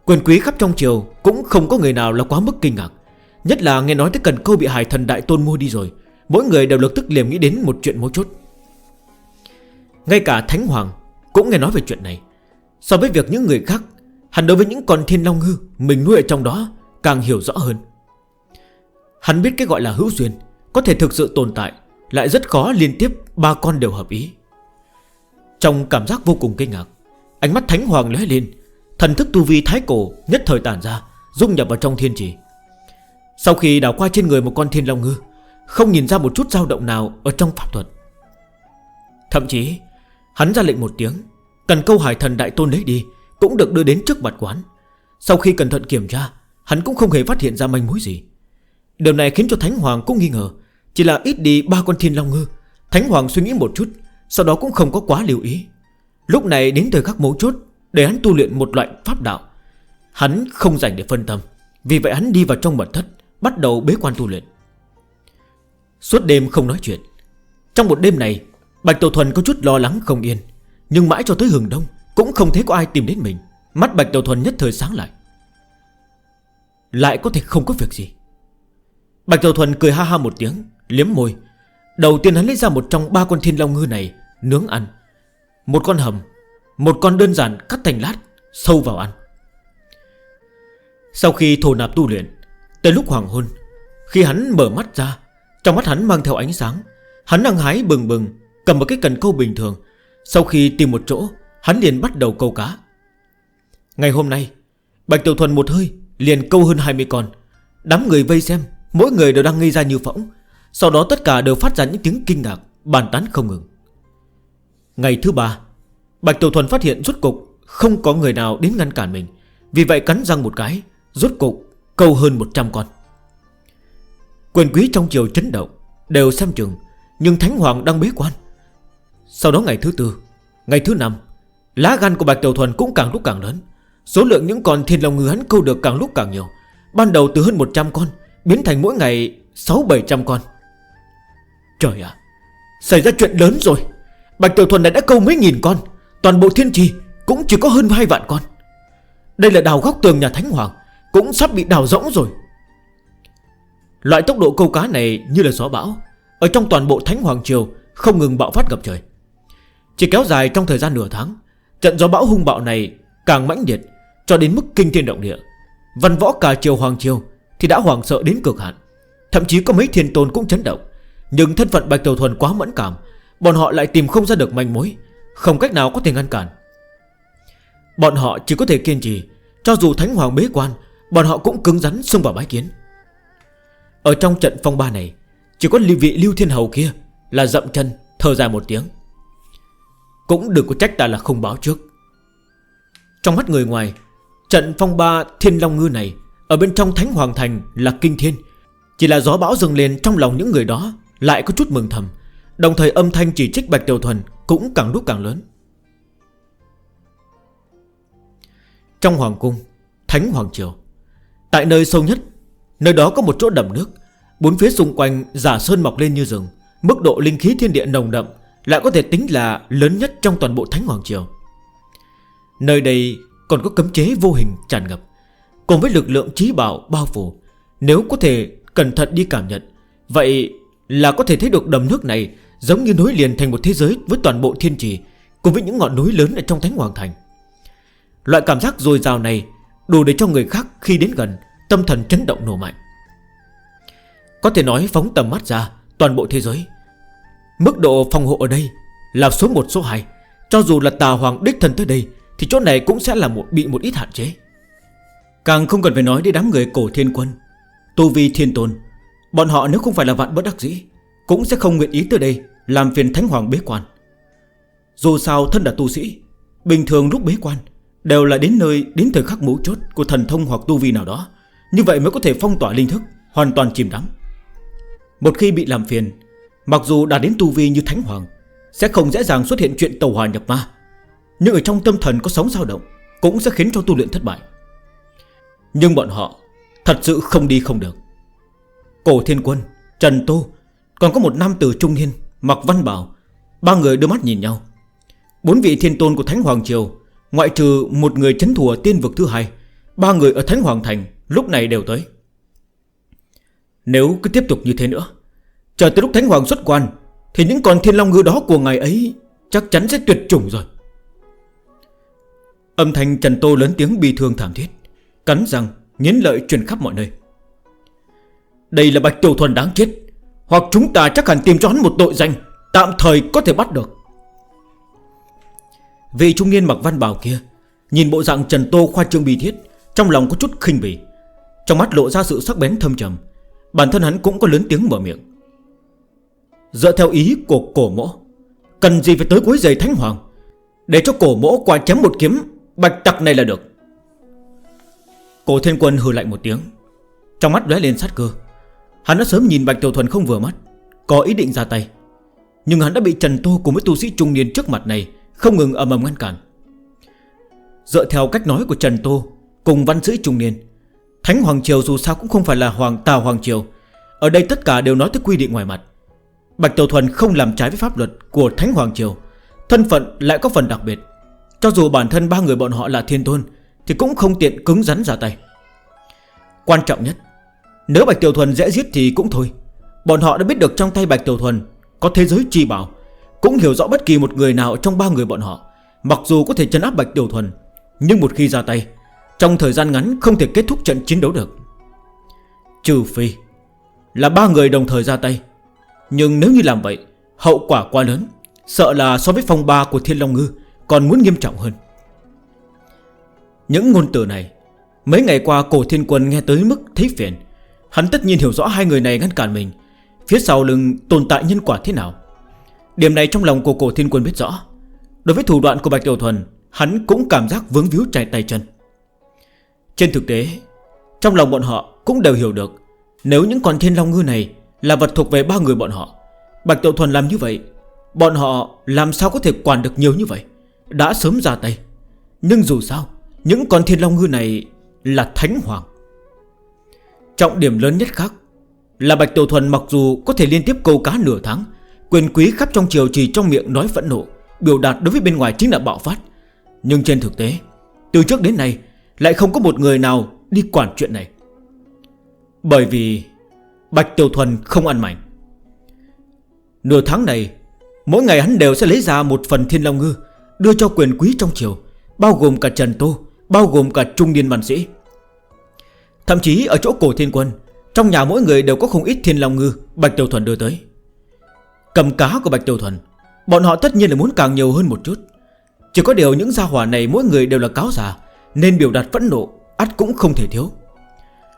Quyền quý khắp trong triều Cũng không có người nào là quá mức kinh ngạc. Nhất là nghe nói tới cần câu bị hải thần đại tôn mua đi rồi. Mỗi người đều lập tức liềm nghĩ đến một chuyện mối chốt. Ngay cả Thánh Hoàng cũng nghe nói về chuyện này. So với việc những người khác, Hắn đối với những con thiên long hư Mình nuôi ở trong đó càng hiểu rõ hơn. Hắn biết cái gọi là hữu duyên Có thể thực sự tồn tại Lại rất khó liên tiếp ba con đều hợp ý. Trong cảm giác vô cùng kinh ngạc, Ánh mắt Thánh Hoàng lóe lên, Thần thức tu vi thái cổ nhất thời tản ra, Dung nhập vào trong thiên trì. Sau khi đảo qua trên người một con thiên long ngư, Không nhìn ra một chút dao động nào Ở trong pháp thuật. Thậm chí, hắn ra lệnh một tiếng, Cần câu hải thần đại tôn lấy đi Cũng được đưa đến trước mặt quán. Sau khi cẩn thận kiểm tra, Hắn cũng không hề phát hiện ra manh mối gì. Điều này khiến cho Thánh Hoàng cũng nghi ngờ, Chỉ là ít đi ba con thiên long ngư. Thánh Hoàng suy nghĩ một chút, Sau đó cũng không có quá lưu ý. Lúc này đến thời khắc mấu chốt, Để hắn tu luyện một loại pháp đạo, Hắn không dành để phân tâm. Vì vậy hắn đi vào trong mật thất Bắt đầu bế quan tu luyện. Suốt đêm không nói chuyện. Trong một đêm này, Bạch Tổ Thuần có chút lo lắng không yên, Nhưng mãi cho tới hừng đông Cũng không thấy có ai tìm đến mình. Mắt Bạch Tổ Thuần nhất thời sáng lại. Lại có thể không có việc gì. Bạch Tổ Thuần cười ha ha một tiếng, Liếm môi. Đầu tiên hắn lấy ra một trong ba con thiên long ngư này, Nướng ăn. Một con hầm, Một con đơn giản cắt thành lát, Sâu vào ăn. Sau khi thổ nạp tu luyện Tới lúc hoàng hôn, Khi hắn mở mắt ra, Trong mắt hắn mang theo ánh sáng, Hắn đang hái bừng bừng, Cầm một cái cần câu bình thường. Sau khi tìm một chỗ, Hắn liền bắt đầu câu cá. Ngày hôm nay, Bạch Tiểu Thuần một hơi, Liền câu hơn 20 con. Đám người vây xem, Mỗi người đều đang ngây ra như phỏng Sau đó tất cả đều phát ra những tiếng kinh ngạc, Bàn tán không ngừng. Ngày thứ ba, Bạch Tiểu Thuần phát hiện rốt cục Không có người nào đến ngăn cản mình. Vì vậy cắn răng một cái, Rốt cục Câu hơn 100 con. Quyền quý trong chiều chấn động, Đều xem chừng, Nhưng Thánh Hoàng đang bế quan. Sau đó ngày thứ tư, Ngày thứ năm, Lá gan của Bạch Tiểu Thuần cũng càng lúc càng lớn. Số lượng những con thiên lòng ngư hắn câu được càng lúc càng nhiều. Ban đầu từ hơn 100 con, Biến thành mỗi ngày 6-700 con. Trời ạ, Xảy ra chuyện lớn rồi. Bạch Tiểu Thuần đã đã câu mấy nghìn con, Toàn bộ thiên trì cũng chỉ có hơn 2 vạn con. Đây là đào góc tường nhà Thánh Hoàng. Cũng sắp bị đào rỗng rồi. Loại tốc độ câu cá này như là gió bão, Ở trong toàn bộ Thánh Hoàng Triều Không ngừng bạo phát gặp trời. Chỉ kéo dài trong thời gian nửa tháng, Trận gió bão hung bạo này càng mãnh liệt Cho đến mức kinh thiên động địa. Văn võ cả Triều Hoàng Triều Thì đã hoàng sợ đến cực hạn. Thậm chí có mấy thiên tôn cũng chấn động, Nhưng thân phận Bạch Tàu Thuần quá mẫn cảm, Bọn họ lại tìm không ra được manh mối, Không cách nào có thể ngăn cản. Bọn họ chỉ có thể kiên trì, Cho dù Thánh Hoàng bế quan Bọn họ cũng cứng rắn xông vào bái kiến. Ở trong trận phong ba này, Chỉ có vị Lưu Thiên Hầu kia Là dậm chân, thở dài một tiếng. Cũng đừng có trách ta là không báo trước. Trong mắt người ngoài, Trận phong ba thiên long ngư này Ở bên trong thánh hoàng thành là kinh thiên. Chỉ là gió bão dâng lên trong lòng những người đó Lại có chút mừng thầm. Đồng thời âm thanh chỉ trích Bạch Tiểu Thuần Cũng càng lúc càng lớn. Trong hoàng cung, Thánh Hoàng Triều Tại nơi sâu nhất, Nơi đó có một chỗ đầm nước. Bốn phía xung quanh giả sơn mọc lên như rừng. Mức độ linh khí thiên địa nồng đậm Lại có thể tính là lớn nhất trong toàn bộ Thánh Hoàng Triều. Nơi đây còn có cấm chế vô hình tràn ngập, Cùng với lực lượng trí bảo bao phủ. Nếu có thể cẩn thận đi cảm nhận, Vậy là có thể thấy được đầm nước này Giống như nối liền thành một thế giới với toàn bộ thiên trì, Cùng với những ngọn núi lớn ở trong Thánh Hoàng Thành. Loại cảm giác dồi dào này Đủ để cho người khác khi đến gần, Tâm thần chấn động nổ mạnh. Có thể nói phóng tầm mắt ra, Toàn bộ thế giới. Mức độ phòng hộ ở đây là số 1 số 2 Cho dù là tà hoàng đích thần tới đây, Thì chỗ này cũng sẽ là một, bị một ít hạn chế. Càng không cần phải nói đến đám người cổ thiên quân, Tu vi thiên tôn. Bọn họ nếu không phải là vạn bất đắc dĩ, Cũng sẽ không nguyện ý tới đây Làm phiền thánh hoàng bế quan. Dù sao thân là tu sĩ, Bình thường lúc bế quan Đều là đến nơi đến thời khắc mấu chốt Của thần thông hoặc tu vi nào đó. Như vậy mới có thể phong tỏa linh thức Hoàn toàn chìm đắm. Một khi bị làm phiền Mặc dù đã đến tu vi như thánh hoàng Sẽ không dễ dàng xuất hiện chuyện tàu hòa nhập ma. Nhưng ở trong tâm thần có sóng dao động Cũng sẽ khiến cho tu luyện thất bại. Nhưng bọn họ Thật sự không đi không được. Cổ Thiên Quân, Trần Tô Còn có một nam tử trung niên Mặc Văn Bảo Ba người đưa mắt nhìn nhau. Bốn vị thiên tôn của Thánh Hoàng Triều Ngoại trừ một người chấn thùa tiên vực thứ hai, Ba người ở Thánh Hoàng Thành Lúc này đều tới. Nếu cứ tiếp tục như thế nữa, Chờ tới lúc Thánh Hoàng xuất quan, Thì những con thiên long ngư đó của ngài ấy Chắc chắn sẽ tuyệt chủng rồi. Âm thanh Trần Tô lớn tiếng bi thương thảm thiết, Cắn răng, nghiến lợi truyền khắp mọi nơi. Đây là Bạch Tiểu Thuần đáng chết, Hoặc chúng ta chắc hẳn tìm cho hắn một tội danh, Tạm thời có thể bắt được. Vị trung niên mặc văn bào kia, Nhìn bộ dạng Trần Tô khoa trương bi thiết, Trong lòng có chút khinh bỉ. Trong mắt lộ ra sự sắc bén thâm trầm, Bản thân hắn cũng có lớn tiếng mở miệng. Dựa theo ý của cổ mỗ, Cần gì phải tới cuối giày thánh hoàng? Để cho cổ mỗ qua chém một kiếm, Bạch tặc này là được. Cổ thiên quân hừ lạnh một tiếng, Trong mắt lóe lên sát cơ. Hắn đã sớm nhìn Bạch Tiểu Thuần không vừa mắt, Có ý định ra tay. Nhưng hắn đã bị Trần Tô cùng với tu sĩ trung niên trước mặt này không ngừng ầm ầm ngăn cản. Dựa theo cách nói của Trần Tô Cùng văn sĩ trung niên, Thánh Hoàng Triều dù sao cũng không phải là Hoàng, Tào Hoàng Triều. Ở đây tất cả đều nói tới quy định ngoài mặt. Bạch Tiểu Thuần không làm trái với pháp luật của Thánh Hoàng Triều, Thân phận lại có phần đặc biệt. Cho dù bản thân ba người bọn họ là thiên tôn, Thì cũng không tiện cứng rắn ra tay. Quan trọng nhất, Nếu Bạch Tiểu Thuần dễ giết thì cũng thôi. Bọn họ đã biết được trong tay Bạch Tiểu Thuần Có thế giới chi bảo cũng hiểu rõ bất kỳ một người nào trong ba người bọn họ, Mặc dù có thể chân áp Bạch Tiểu Thuần, Nhưng một khi ra tay, Trong thời gian ngắn không thể kết thúc trận chiến đấu được. Trừ phi Là ba người đồng thời ra tay, Nhưng nếu như làm vậy, Hậu quả quá lớn, Sợ là so với phong ba của Thiên Long Ngư Còn muốn nghiêm trọng hơn. Những ngôn từ này, Mấy ngày qua cổ thiên quân nghe tới mức thấy phiền. Hắn tất nhiên hiểu rõ hai người này ngăn cản mình, Phía sau lưng tồn tại nhân quả thế nào. Điểm này trong lòng của cổ thiên quân biết rõ. Đối với thủ đoạn của Bạch Tiểu Thuần, Hắn cũng cảm giác vướng víu chạy tay chân. Trên thực tế, Trong lòng bọn họ cũng đều hiểu được, Nếu những con thiên long ngư này Là vật thuộc về ba người bọn họ, Bạch Tiểu Thuần làm như vậy, Bọn họ làm sao có thể quản được nhiều như vậy? Đã sớm ra tay. Nhưng dù sao, Những con thiên long ngư này là thánh hoàng. Trọng điểm lớn nhất khác Là Bạch Tiểu Thuần mặc dù có thể liên tiếp câu cá nửa tháng Quyền quý khắp trong triều chỉ trong miệng nói phẫn nộ, Biểu đạt đối với bên ngoài chính là bạo phát. Nhưng trên thực tế, Từ trước đến nay, Lại không có một người nào đi quản chuyện này. Bởi vì Bạch Tiểu Thuần không ăn mảnh. Nửa tháng này, Mỗi ngày hắn đều sẽ lấy ra một phần thiên long ngư, Đưa cho quyền quý trong triều, Bao gồm cả Trần Tô, Bao gồm cả Trung niên Văn Sĩ. Thậm chí ở chỗ cổ thiên quân, Trong nhà mỗi người đều có không ít thiên long ngư Bạch Tiểu Thuần đưa tới. Cầm cá của Bạch Tiểu Thuần, Bọn họ tất nhiên là muốn càng nhiều hơn một chút. Chỉ có điều những gia hỏa này mỗi người đều là cáo già, Nên biểu đạt phẫn nộ, ắt cũng không thể thiếu.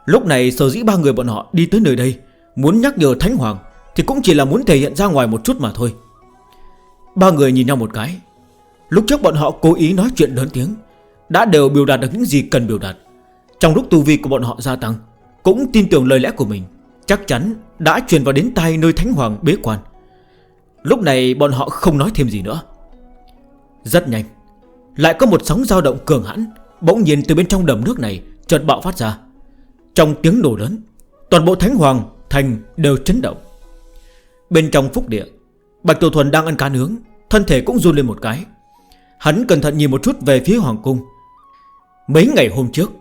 Lúc này sở dĩ ba người bọn họ đi tới nơi đây, Muốn nhắc nhở Thánh Hoàng, Thì cũng chỉ là muốn thể hiện ra ngoài một chút mà thôi. Ba người nhìn nhau một cái. Lúc trước bọn họ cố ý nói chuyện lớn tiếng, Đã đều biểu đạt được những gì cần biểu đạt. Trong lúc tu vi của bọn họ gia tăng, Cũng tin tưởng lời lẽ của mình, Chắc chắn đã truyền vào đến tay nơi Thánh Hoàng bế quan. Lúc này bọn họ không nói thêm gì nữa. Rất nhanh, Lại có một sóng dao động cường hãn, Bỗng nhiên từ bên trong đầm nước này Chợt bạo phát ra. Trong tiếng nổ lớn, Toàn bộ thánh hoàng, thành đều chấn động. Bên trong phúc địa, Bạch tổ Thuần đang ăn cá nướng, Thân thể cũng run lên một cái. Hắn cẩn thận nhìn một chút về phía hoàng cung. Mấy ngày hôm trước,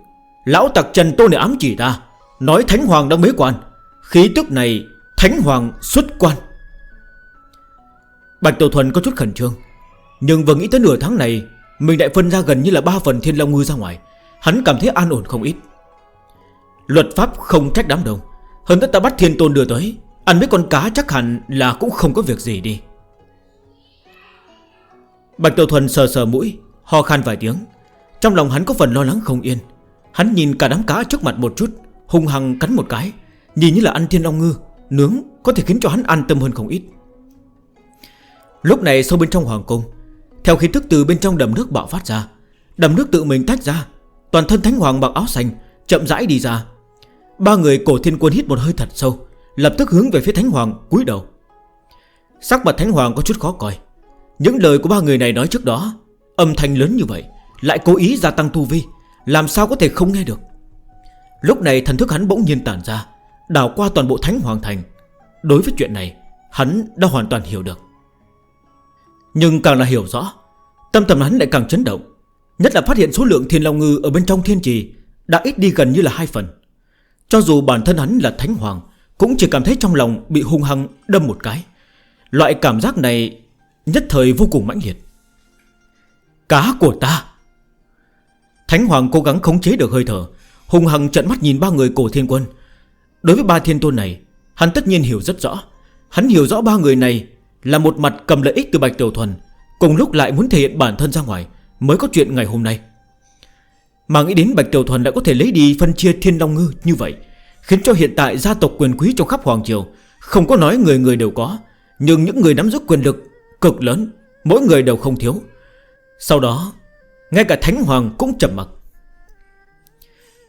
Lão tặc Trần Tô này ám chỉ ta, Nói Thánh Hoàng đang bế quan. Khí tức này, Thánh Hoàng xuất quan. Bạch Tiểu Thuần có chút khẩn trương. Nhưng vừa nghĩ tới nửa tháng này, Mình lại phân ra gần như là 3 phần thiên long ngư ra ngoài. Hắn cảm thấy an ổn không ít. Luật pháp không trách đám đông. Hơn tất ta bắt thiên tôn đưa tới, Ăn mấy con cá chắc hẳn là cũng không có việc gì đi. Bạch Tiểu Thuần sờ sờ mũi, Ho khan vài tiếng. Trong lòng hắn có phần lo lắng không yên. Hắn nhìn cả đám cá trước mặt một chút Hùng hằng cắn một cái. Nhìn như là ăn thiên long ngư, Nướng có thể khiến cho hắn an tâm hơn không ít. Lúc này sâu bên trong hoàng cung, Theo khí thức từ bên trong đầm nước bạo phát ra, Đầm nước tự mình tách ra, Toàn thân thánh hoàng mặc áo xanh Chậm rãi đi ra. Ba người cổ thiên quân hít một hơi thật sâu, Lập tức hướng về phía thánh hoàng cúi đầu. Sắc mặt thánh hoàng có chút khó coi, Những lời của ba người này nói trước đó, Âm thanh lớn như vậy, Lại cố ý gia tăng tu vi, Làm sao có thể không nghe được. Lúc này thần thức hắn bỗng nhiên tản ra Đào qua toàn bộ thánh hoàng thành. Đối với chuyện này, Hắn đã hoàn toàn hiểu được. Nhưng càng là hiểu rõ, Tâm tầm hắn lại càng chấn động. Nhất là phát hiện số lượng thiên long ngư ở bên trong thiên trì Đã ít đi gần như là hai phần. Cho dù bản thân hắn là thánh hoàng, Cũng chỉ cảm thấy trong lòng bị hung hăng đâm một cái. Loại cảm giác này Nhất thời vô cùng mãnh liệt. Cá của ta! Thánh hoàng cố gắng khống chế được hơi thở Hùng hằng trận mắt nhìn ba người cổ thiên quân. Đối với ba thiên tôn này, Hắn tất nhiên hiểu rất rõ. Hắn hiểu rõ ba người này là một mặt cầm lợi ích từ Bạch Tiểu Thuần, Cùng lúc lại muốn thể hiện bản thân ra ngoài, Mới có chuyện ngày hôm nay. Mà nghĩ đến Bạch Tiểu Thuần đã có thể lấy đi Phân chia thiên long ngư như vậy, Khiến cho hiện tại gia tộc quyền quý trong khắp Hoàng Triều, Không có nói người người đều có, Nhưng những người nắm giữ quyền lực Cực lớn, Mỗi người đều không thiếu. Sau đó, Ngay cả Thánh Hoàng cũng chậm mặt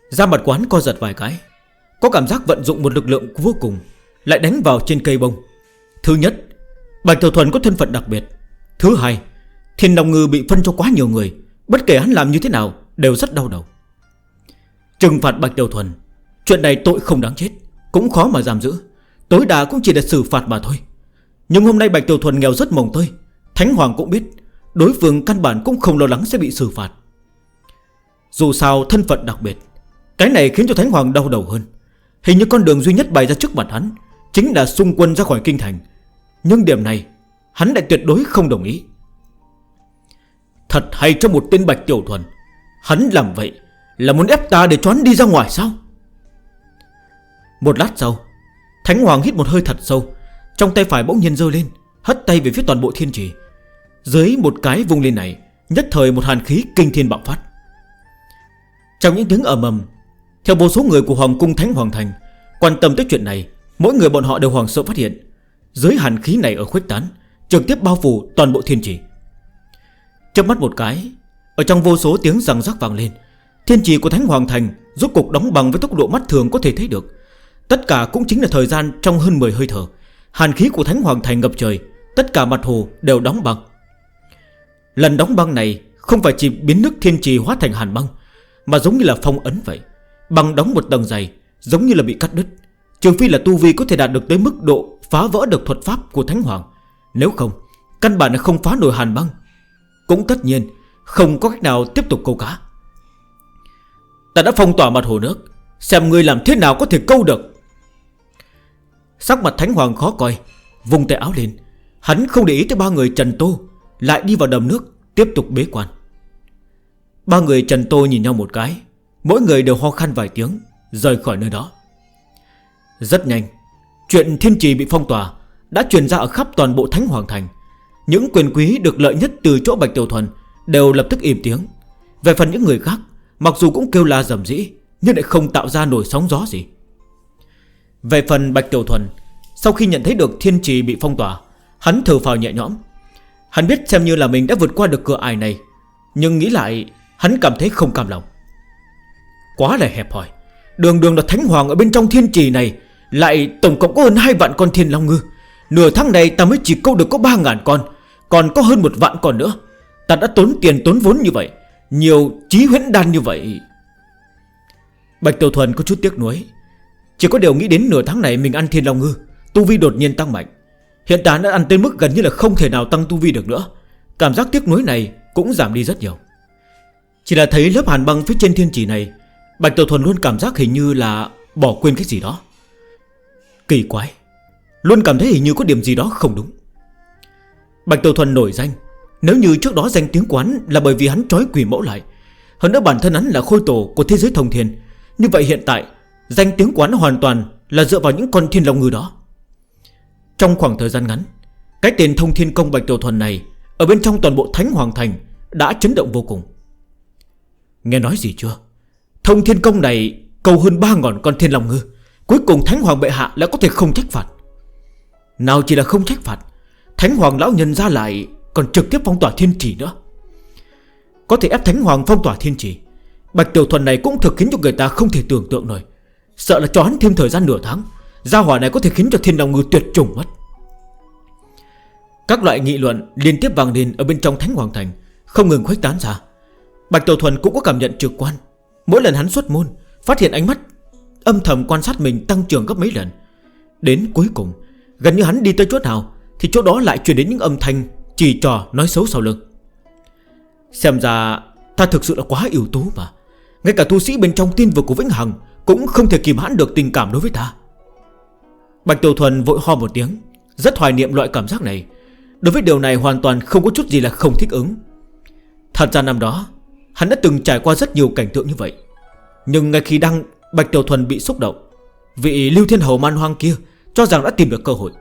Ra mặt quán co giật vài cái, Có cảm giác vận dụng một lực lượng vô cùng, Lại đánh vào trên cây bông. Thứ nhất Bạch Tiểu Thuần có thân phận đặc biệt. Thứ hai, Thiên Đồng Ngư bị phân cho quá nhiều người. Bất kể hắn làm như thế nào, đều rất đau đầu. Trừng phạt Bạch Tiểu Thuần. Chuyện này tội không đáng chết, Cũng khó mà giảm giữ. Tối đa cũng chỉ là xử phạt mà thôi. Nhưng hôm nay Bạch Tiểu Thuần nghèo rất mồng tơi. Thánh Hoàng cũng biết, Đối phương căn bản cũng không lo lắng sẽ bị xử phạt. Dù sao, thân phận đặc biệt. Cái này khiến cho Thánh Hoàng đau đầu hơn. Hình như con đường duy nhất bày ra trước mặt hắn Chính là xung quân ra khỏi kinh thành. Nhưng điểm này, Hắn lại tuyệt đối không đồng ý. Thật hay cho một tên Bạch Tiểu Thuần, Hắn làm vậy Là muốn ép ta để cho hắn đi ra ngoài sao? Một lát sau, Thánh Hoàng hít một hơi thật sâu, Trong tay phải bỗng nhiên rơi lên, Hất tay về phía toàn bộ thiên trì. Dưới một cái vung lên này, Nhất thời một hàn khí kinh thiên bạo phát. Trong những tiếng ầm ầm, Theo vô số người của Hoàng cung Thánh Hoàng Thành Quan tâm tới chuyện này, Mỗi người bọn họ đều hoàng sợ phát hiện. Giới hàn khí này ở khuếch tán, Trực tiếp bao phủ toàn bộ thiên trì. Chấp mắt một cái, Ở trong vô số tiếng răng rắc vàng lên, Thiên trì của Thánh Hoàng Thành Rốt cục đóng bằng với tốc độ mắt thường có thể thấy được. Tất cả cũng chính là thời gian trong hơn 10 hơi thở, Hàn khí của Thánh Hoàng Thành ngập trời, Tất cả mặt hồ đều đóng băng. Lần đóng băng này Không phải chỉ biến nước thiên trì hóa thành hàn băng, Mà giống như là phong ấn vậy, Băng đóng một tầng dày, Giống như là bị cắt đứt. Trường phi là tu vi có thể đạt được tới mức độ Phá vỡ được thuật pháp của Thánh Hoàng. Nếu không, Căn bản là không phá nổi hàn băng. Cũng tất nhiên, Không có cách nào tiếp tục câu cá. Ta đã phong tỏa mặt hồ nước, Xem người làm thế nào có thể câu được. Sắc mặt Thánh Hoàng khó coi Vùng tay áo lên. Hắn không để ý tới ba người Trần Tô, Lại đi vào đầm nước, Tiếp tục bế quan. Ba người Trần Tô nhìn nhau một cái, Mỗi người đều ho khăn vài tiếng, Rời khỏi nơi đó. Rất nhanh, Chuyện thiên trì bị phong tỏa Đã truyền ra ở khắp toàn bộ Thánh Hoàng Thành. Những quyền quý được lợi nhất từ chỗ Bạch Tiểu Thuần Đều lập tức im tiếng. Về phần những người khác, Mặc dù cũng kêu la dầm dĩ Nhưng lại không tạo ra nổi sóng gió gì. Về phần Bạch Tiểu Thuần, Sau khi nhận thấy được thiên trì bị phong tỏa, Hắn thở phào nhẹ nhõm. Hắn biết xem như là mình đã vượt qua được cửa ải này, Nhưng nghĩ lại, Hắn cảm thấy không cam lòng. Quá là hẹp hỏi Đường đường là thánh hoàng ở bên trong thiên trì này. Lại tổng cộng có hơn 2 vạn con thiên long ngư. Nửa tháng này ta mới chỉ câu được có 3 ngàn con, Còn có hơn một vạn con nữa. Ta đã tốn tiền tốn vốn như vậy, Nhiều trí huyễn đan như vậy. Bạch Tiểu Thuần có chút tiếc nuối. Chỉ có điều nghĩ đến nửa tháng này mình ăn thiên long ngư, Tu vi đột nhiên tăng mạnh. Hiện tại đã ăn tới mức gần như là không thể nào tăng tu vi được nữa. Cảm giác tiếc nuối này cũng giảm đi rất nhiều. Chỉ là thấy lớp hàn băng phía trên thiên trì này Bạch Tiểu Thuần luôn cảm giác hình như là Bỏ quên cái gì đó. Kỳ quái, Luôn cảm thấy hình như có điểm gì đó không đúng. Bạch Tiểu Thuần nổi danh, Nếu như trước đó danh tiếng quán là bởi vì hắn trói quỷ mẫu lại, Hơn nữa bản thân hắn là khôi tổ của thế giới thông thiên, Như vậy hiện tại, Danh tiếng quán hoàn toàn là dựa vào những con thiên long ngư đó. Trong khoảng thời gian ngắn, Cái tên thông thiên công Bạch Tiểu Thuần này Ở bên trong toàn bộ Thánh Hoàng Thành Đã chấn động vô cùng. Nghe nói gì chưa? Thông thiên công này cầu hơn ba ngọn con thiên lòng ngư. Cuối cùng Thánh Hoàng bệ hạ lại có thể không trách phạt. Nào chỉ là không trách phạt, Thánh Hoàng lão nhân ra lại Còn trực tiếp phong tỏa thiên trì nữa. Có thể ép Thánh Hoàng phong tỏa thiên trì, Bạch Tiểu Thuần này cũng thực khiến cho người ta không thể tưởng tượng nổi. Sợ là cho hắn thêm thời gian nửa tháng, Gia hỏa này có thể khiến cho thiên đồng ngư tuyệt chủng mất. Các loại nghị luận liên tiếp vàng lên ở bên trong Thánh Hoàng Thành, Không ngừng khuếch tán ra. Bạch Tiểu Thuần cũng có cảm nhận trực quan. Mỗi lần hắn xuất môn, Phát hiện ánh mắt âm thầm quan sát mình tăng trưởng gấp mấy lần. Đến cuối cùng, Gần như hắn đi tới chỗ nào Thì chỗ đó lại truyền đến những âm thanh Chỉ trò nói xấu sau lưng. Xem ra ta thực sự là quá yếu tố mà. Ngay cả tu sĩ bên trong tiên vực của Vĩnh Hằng Cũng không thể kìm hãn được tình cảm đối với ta. Bạch Tiểu Thuần vội ho một tiếng, Rất hoài niệm loại cảm giác này. Đối với điều này hoàn toàn không có chút gì là không thích ứng. Thật ra năm đó Hắn đã từng trải qua rất nhiều cảnh tượng như vậy. Nhưng ngay khi đang, Bạch Tiểu Thuần bị xúc động, Vị Lưu Thiên Hầu man hoang kia Cho rằng đã tìm được cơ hội.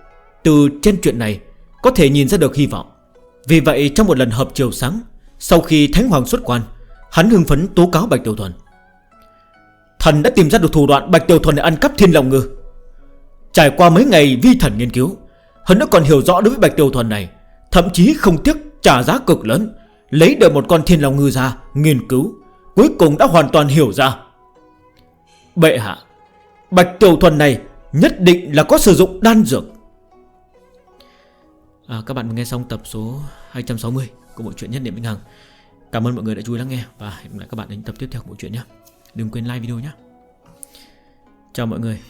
Từ trên chuyện này, có thể nhìn ra được hy vọng. Vì vậy, trong một lần hợp chiều sáng, Sau khi Thánh Hoàng xuất quan, Hắn hưng phấn tố cáo Bạch Tiểu Thuần. Thần đã tìm ra được thủ đoạn Bạch Tiểu Thuần để ăn cắp thiên lòng ngư. Trải qua mấy ngày vi thần nghiên cứu, Hắn đã còn hiểu rõ đối với Bạch Tiểu Thuần này, Thậm chí không tiếc trả giá cực lớn. Lấy được một con thiên long ngư ra Nghiên cứu Cuối cùng đã hoàn toàn hiểu ra. Bệ hạ Bạch Tiểu Thuần này nhất định là có sử dụng đan dược. À, Các bạn nghe xong tập số 260 của bộ truyện Nhất Điểm Minh Hằng. Cảm ơn mọi người đã chú ý lắng nghe Và hẹn gặp lại các bạn đến tập tiếp theo của bộ truyện nhé. Đừng quên like video nhé. Chào mọi người.